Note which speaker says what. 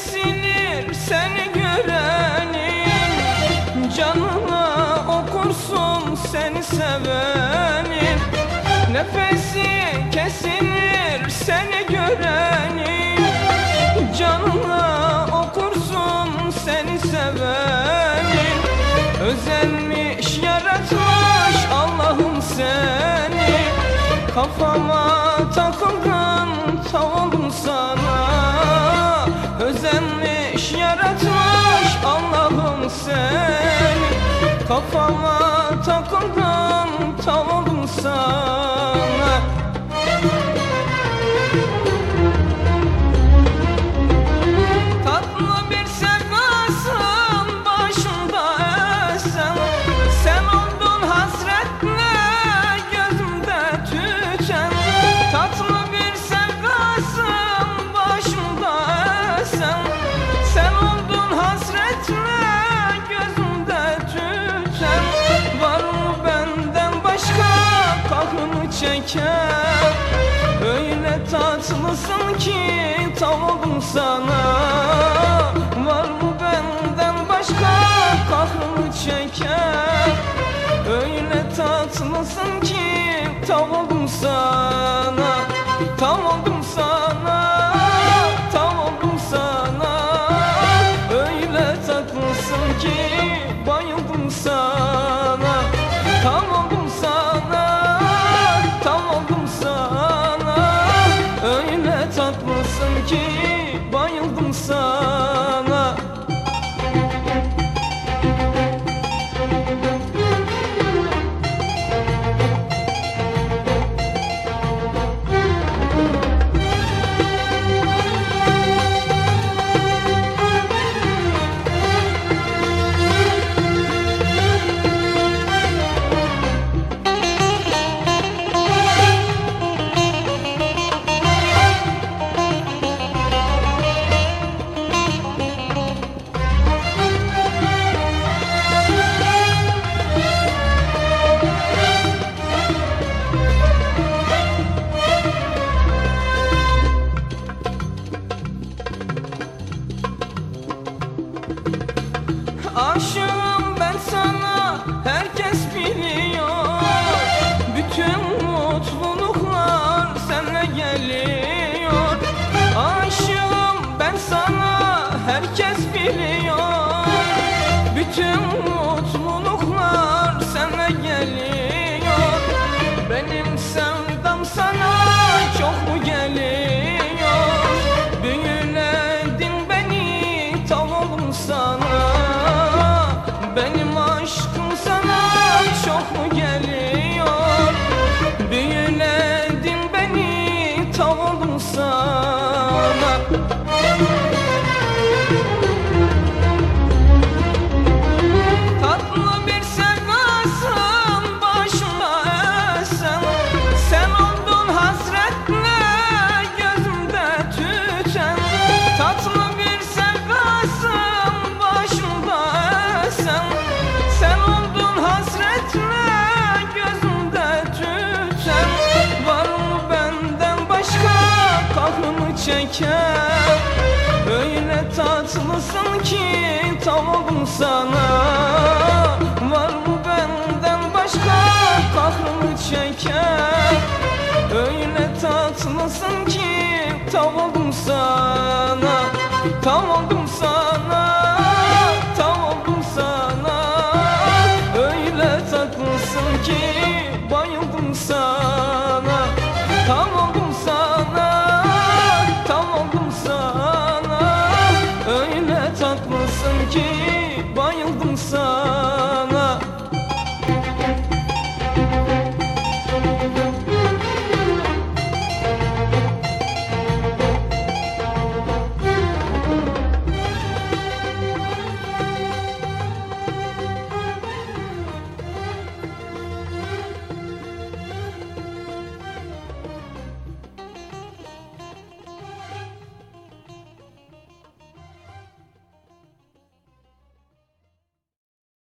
Speaker 1: kesilir seni görenin Canına okursun seni sevenin Nefesi kesilir seni görenin Canına okursun seni sevenin Özenmiş yaratmış Allah'ım seni. Kafama takılgan tavuğum sana Kafama takılgan sana. Var mı benden başka kahrını çeken Öyle tatlısın ki tavuğum sana. Sana Aşığım ben sana herkes biliyor. Bütün mutluluklar seninle geliyor. Aşığım ben sana herkes biliyor. Bütün mutluluklar seninle geliyor. Benim sevdam Benim aşkım sana çok mu geliyor? Büyüledin beni tavuğum sana tatlısın ki tavuğum sana. Var mı benden başka kahrımı çeken? Öyle tatlısın ki tavuğum sana. Tavuğum